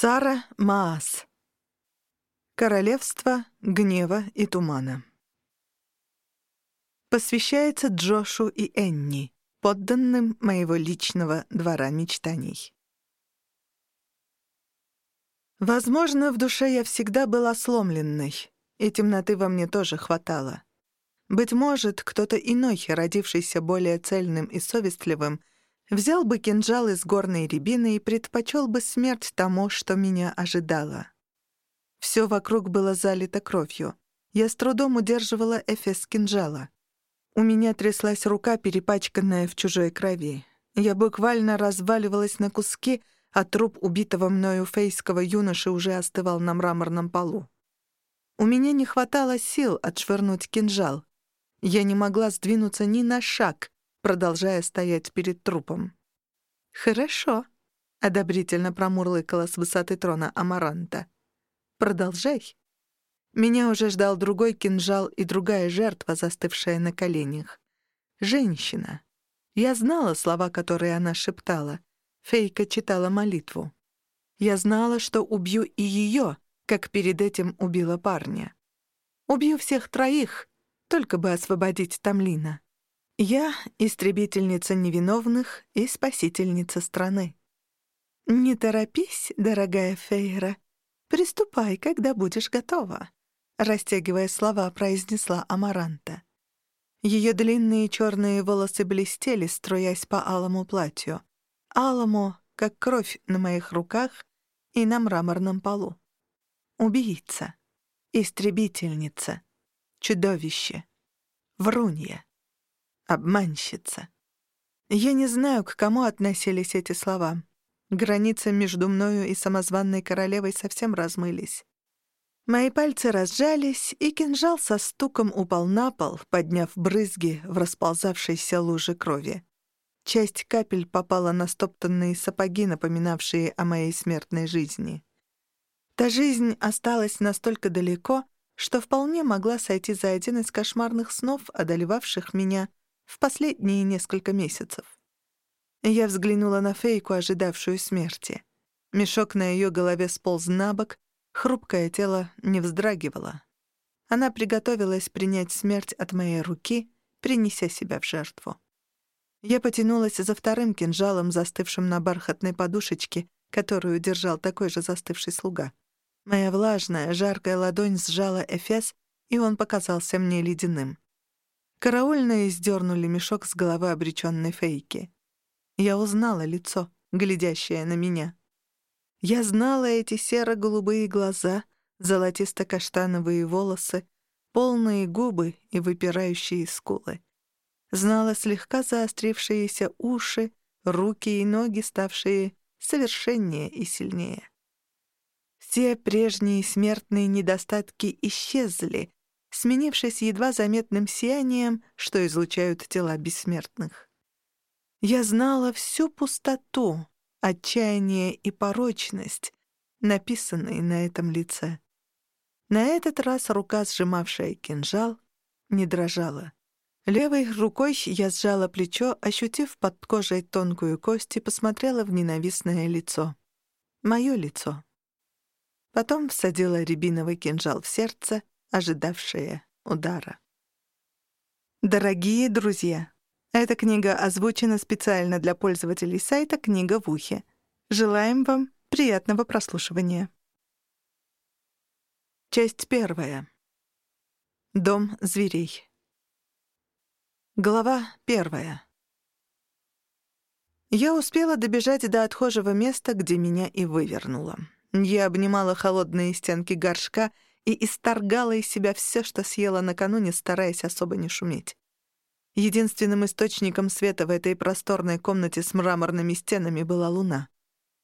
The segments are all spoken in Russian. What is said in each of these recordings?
Сара Маас. Королевство гнева и тумана. Посвящается Джошу и Энни, подданным моего личного двора мечтаний. Возможно, в душе я всегда была сломленной, и темноты во мне тоже хватало. Быть может, кто-то иной, родившийся более цельным и совестливым, взял бы кинжал из горной рябины и предпочел бы смерть тому, что меня ожидало. Все вокруг было залито кровью. Я с трудом удерживала эфес кинжала. У меня тряслась рука, перепачканная в чужой крови. Я буквально разваливалась на куски, а труп убитого мною фейского юноши уже остывал на мраморном полу. У меня не хватало сил отшвырнуть кинжал. Я не могла сдвинуться ни на шаг, продолжая стоять перед трупом. «Хорошо», — одобрительно промурлыкала с высоты трона Амаранта. «Продолжай». Меня уже ждал другой кинжал и другая жертва, застывшая на коленях. Женщина. Я знала слова, которые она шептала. Фейка читала молитву. Я знала, что убью и ее, как перед этим убила парня. Убью всех троих, только бы освободить Тамлина. Я — истребительница невиновных и спасительница страны. Не торопись, дорогая Фейра. Приступай, когда будешь готова, растягивая слова, произнесла Амаранта. Ее длинные черные волосы блестели, струясь по алому платью. Алому, как кровь на моих руках и на мраморном полу. Убийца, истребительница, чудовище, врунья обманщица. Я не знаю, к кому относились эти слова. Границы между мною и самозванной королевой совсем размылись. Мои пальцы разжались, и кинжал со стуком упал на пол, подняв брызги в расползавшейся луже крови. Часть капель попала на стоптанные сапоги, напоминавшие о моей смертной жизни. Та жизнь осталась настолько далеко, что вполне могла сойти за один из кошмарных снов, одолевавших меня в последние несколько месяцев. Я взглянула на Фейку, ожидавшую смерти. Мешок на ее голове сполз на бок, хрупкое тело не вздрагивало. Она приготовилась принять смерть от моей руки, принеся себя в жертву. Я потянулась за вторым кинжалом, застывшим на бархатной подушечке, которую держал такой же застывший слуга. Моя влажная, жаркая ладонь сжала Эфес, и он показался мне ледяным. Караульные сдернули мешок с головы обреченной фейки. Я узнала лицо, глядящее на меня. Я знала эти серо-голубые глаза, золотисто-каштановые волосы, полные губы и выпирающие скулы. Знала слегка заострившиеся уши, руки и ноги, ставшие совершеннее и сильнее. Все прежние смертные недостатки исчезли, сменившись едва заметным сиянием, что излучают тела бессмертных. Я знала всю пустоту, отчаяние и порочность, написанные на этом лице. На этот раз рука, сжимавшая кинжал, не дрожала. Левой рукой я сжала плечо, ощутив под кожей тонкую кость и посмотрела в ненавистное лицо. Моё лицо. Потом всадила рябиновый кинжал в сердце ожидавшие удара. Дорогие друзья, эта книга озвучена специально для пользователей сайта «Книга в ухе». Желаем вам приятного прослушивания. Часть первая. Дом зверей. Глава первая. Я успела добежать до отхожего места, где меня и вывернуло. Я обнимала холодные стенки горшка — и исторгала из себя все, что съела накануне, стараясь особо не шуметь. Единственным источником света в этой просторной комнате с мраморными стенами была луна.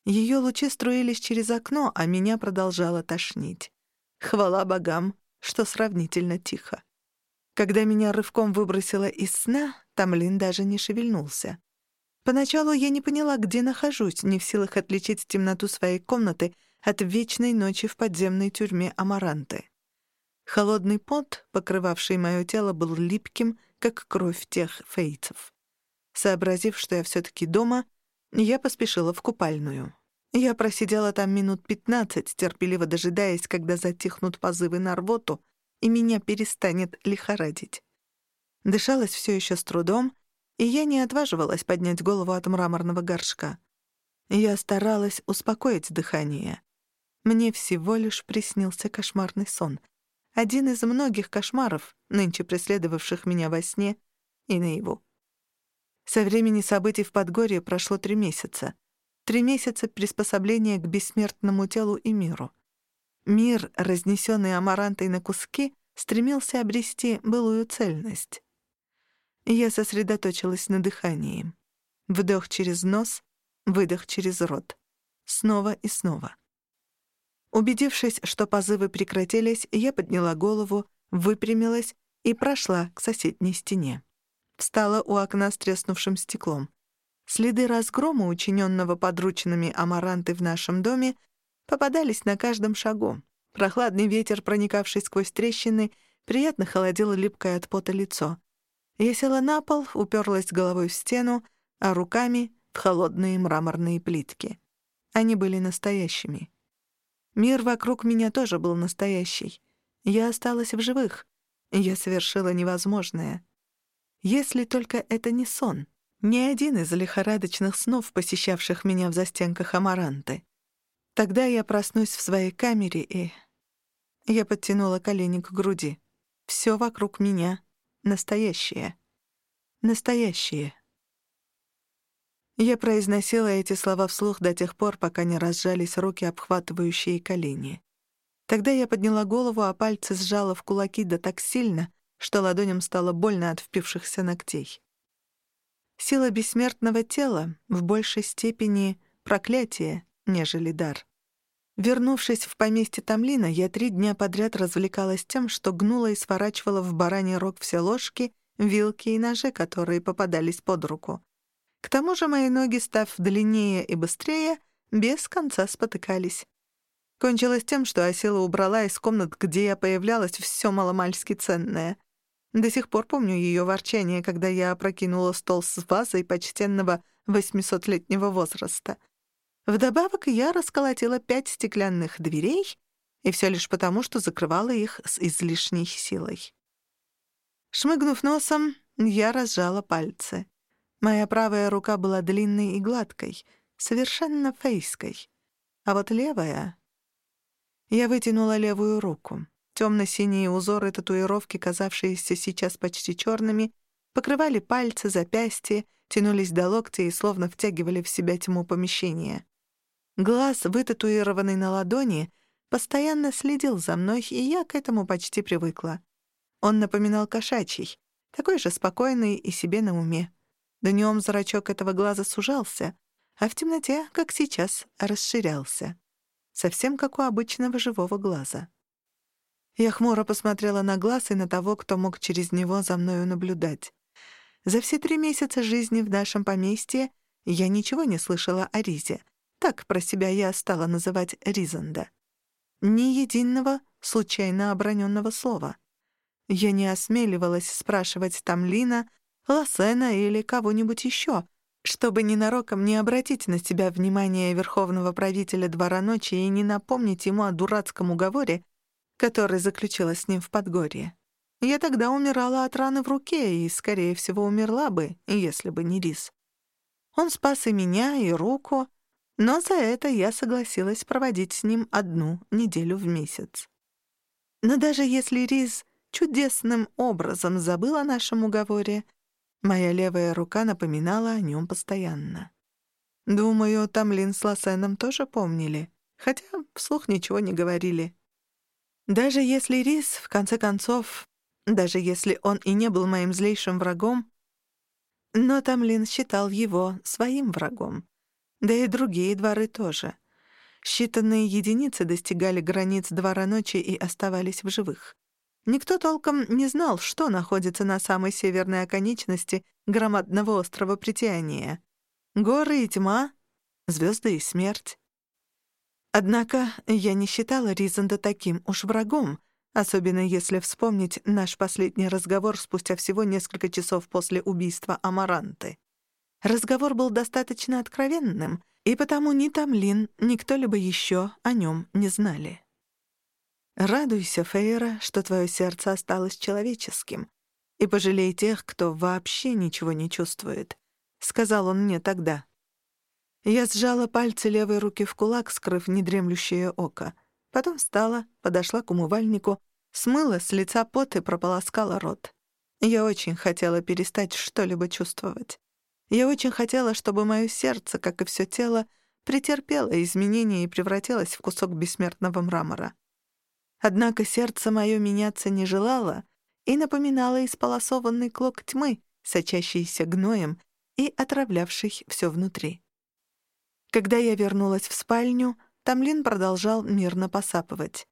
Ее лучи струились через окно, а меня продолжало тошнить. Хвала богам, что сравнительно тихо. Когда меня рывком выбросило из сна, Тамлин даже не шевельнулся. Поначалу я не поняла, где нахожусь, не в силах отличить темноту своей комнаты от вечной ночи в подземной тюрьме Амаранты. Холодный пот, покрывавший мое тело, был липким, как кровь тех фейцев. Сообразив, что я все таки дома, я поспешила в купальную. Я просидела там минут пятнадцать, терпеливо дожидаясь, когда затихнут позывы на рвоту, и меня перестанет лихорадить. Дышалось все еще с трудом, и я не отваживалась поднять голову от мраморного горшка. Я старалась успокоить дыхание. Мне всего лишь приснился кошмарный сон. Один из многих кошмаров, нынче преследовавших меня во сне и наяву. Со времени событий в Подгорье прошло три месяца. Три месяца приспособления к бессмертному телу и миру. Мир, разнесенный амарантой на куски, стремился обрести былую цельность. Я сосредоточилась на дыхании. Вдох через нос, выдох через рот. Снова и снова. Убедившись, что позывы прекратились, я подняла голову, выпрямилась и прошла к соседней стене. Встала у окна с треснувшим стеклом. Следы разгрома, учиненного подручными амаранты в нашем доме, попадались на каждом шагу. Прохладный ветер, проникавший сквозь трещины, приятно холодил липкое от пота лицо. Я села на пол, уперлась головой в стену, а руками — в холодные мраморные плитки. Они были настоящими. Мир вокруг меня тоже был настоящий. Я осталась в живых. Я совершила невозможное. Если только это не сон. Ни один из лихорадочных снов, посещавших меня в застенках Амаранты. Тогда я проснусь в своей камере и... Я подтянула колени к груди. Все вокруг меня настоящее. Настоящее. Я произносила эти слова вслух до тех пор, пока не разжались руки, обхватывающие колени. Тогда я подняла голову, а пальцы сжала в кулаки да так сильно, что ладоням стало больно от впившихся ногтей. Сила бессмертного тела в большей степени проклятие, нежели дар. Вернувшись в поместье Тамлина, я три дня подряд развлекалась тем, что гнула и сворачивала в бараний рог все ложки, вилки и ножи, которые попадались под руку. К тому же мои ноги, став длиннее и быстрее, без конца спотыкались. Кончилось тем, что Асила убрала из комнат, где я появлялась, все маломальски ценное. До сих пор помню ее ворчание, когда я опрокинула стол с вазой почтенного восьмисотлетнего возраста — Вдобавок я расколотила пять стеклянных дверей, и все лишь потому, что закрывала их с излишней силой. Шмыгнув носом, я разжала пальцы. Моя правая рука была длинной и гладкой, совершенно фейской. А вот левая... Я вытянула левую руку. Темно-синие узоры татуировки, казавшиеся сейчас почти черными, покрывали пальцы, запястья, тянулись до локтя и словно втягивали в себя тьму помещения. Глаз, вытатуированный на ладони, постоянно следил за мной, и я к этому почти привыкла. Он напоминал кошачий, такой же спокойный и себе на уме. Днем зрачок этого глаза сужался, а в темноте, как сейчас, расширялся. Совсем как у обычного живого глаза. Я хмуро посмотрела на глаз и на того, кто мог через него за мною наблюдать. За все три месяца жизни в нашем поместье я ничего не слышала о Ризе — так про себя я стала называть Ризанда. Ни единого случайно оброненного слова. Я не осмеливалась спрашивать Тамлина, Лосена или кого-нибудь еще, чтобы ненароком не обратить на себя внимание верховного правителя Двора Ночи и не напомнить ему о дурацком уговоре, который заключила с ним в Подгорье. Я тогда умирала от раны в руке и, скорее всего, умерла бы, если бы не Рис. Он спас и меня, и руку, но за это я согласилась проводить с ним одну неделю в месяц. Но даже если Риз чудесным образом забыл о нашем уговоре, моя левая рука напоминала о нем постоянно. Думаю, Тамлин с Лосеном тоже помнили, хотя вслух ничего не говорили. Даже если Риз, в конце концов, даже если он и не был моим злейшим врагом, но Тамлин считал его своим врагом. Да и другие дворы тоже. Считанные единицы достигали границ двора ночи и оставались в живых. Никто толком не знал, что находится на самой северной оконечности громадного острова Притяния. Горы и тьма, звезды и смерть. Однако я не считала Ризанда таким уж врагом, особенно если вспомнить наш последний разговор спустя всего несколько часов после убийства Амаранты. Разговор был достаточно откровенным, И потому ни Тамлин, ни кто-либо еще о нем не знали. Радуйся, Фейра, что твое сердце осталось человеческим, и пожалей тех, кто вообще ничего не чувствует, — сказал он мне тогда. Я сжала пальцы левой руки в кулак, скрыв недремлющее око. Потом встала, подошла к умывальнику, смыла с лица пот и прополоскала рот. Я очень хотела перестать что-либо чувствовать. Я очень хотела, чтобы мое сердце, как и все тело, претерпело изменения и превратилось в кусок бессмертного мрамора. Однако сердце мое меняться не желало и напоминало исполосованный клок тьмы, сочащийся гноем и отравлявший все внутри. Когда я вернулась в спальню, Тамлин продолжал мирно посапывать.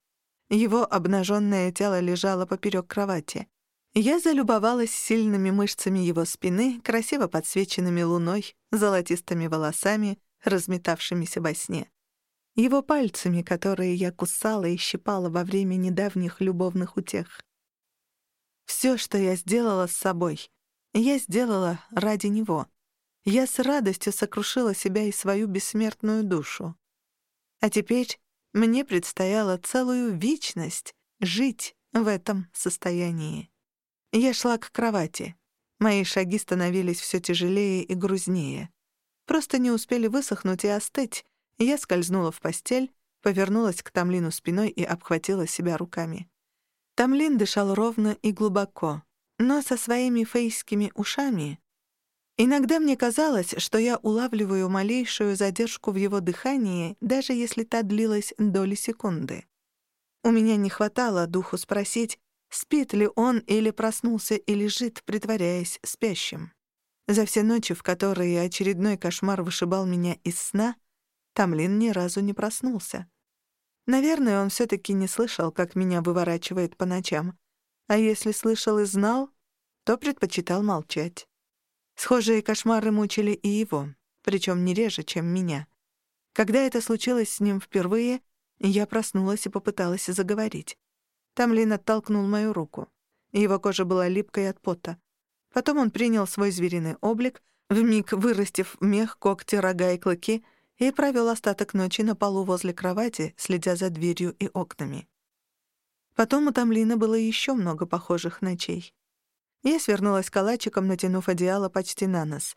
Его обнаженное тело лежало поперек кровати. Я залюбовалась сильными мышцами его спины, красиво подсвеченными луной, золотистыми волосами, разметавшимися во сне его пальцами, которые я кусала и щипала во время недавних любовных утех. Все, что я сделала с собой, я сделала ради него. Я с радостью сокрушила себя и свою бессмертную душу. А теперь мне предстояло целую вечность жить в этом состоянии. Я шла к кровати. Мои шаги становились все тяжелее и грузнее. Просто не успели высохнуть и остыть, я скользнула в постель, повернулась к Тамлину спиной и обхватила себя руками. Тамлин дышал ровно и глубоко, но со своими фейскими ушами. Иногда мне казалось, что я улавливаю малейшую задержку в его дыхании, даже если та длилась доли секунды. У меня не хватало духу спросить, спит ли он или проснулся и лежит, притворяясь спящим. За все ночи, в которые очередной кошмар вышибал меня из сна, Тамлин ни разу не проснулся. Наверное, он все-таки не слышал, как меня выворачивает по ночам. А если слышал и знал, то предпочитал молчать. Схожие кошмары мучили и его, причем не реже, чем меня. Когда это случилось с ним впервые, я проснулась и попыталась заговорить. Тамлин оттолкнул мою руку. Его кожа была липкой от пота. Потом он принял свой звериный облик, вмиг вырастив мех, когти, рога и клыки, и провел остаток ночи на полу возле кровати, следя за дверью и окнами. Потом у Тамлина было еще много похожих ночей. Я свернулась калачиком, натянув одеяло почти на нос.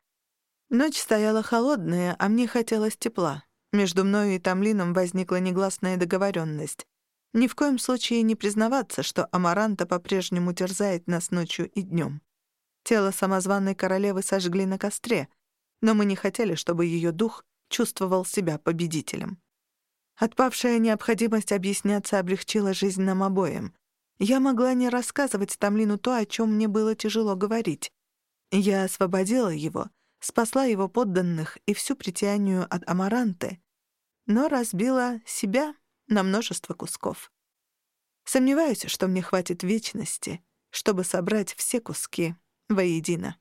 Ночь стояла холодная, а мне хотелось тепла. Между мною и Тамлином возникла негласная договоренность. Ни в коем случае не признаваться, что Амаранта по-прежнему терзает нас ночью и днем. Тело самозванной королевы сожгли на костре, но мы не хотели, чтобы ее дух чувствовал себя победителем. Отпавшая необходимость объясняться облегчила жизнь нам обоим. Я могла не рассказывать Тамлину то, о чем мне было тяжело говорить. Я освободила его, спасла его подданных и всю притянию от Амаранты, но разбила себя на множество кусков. Сомневаюсь, что мне хватит вечности, чтобы собрать все куски воедино.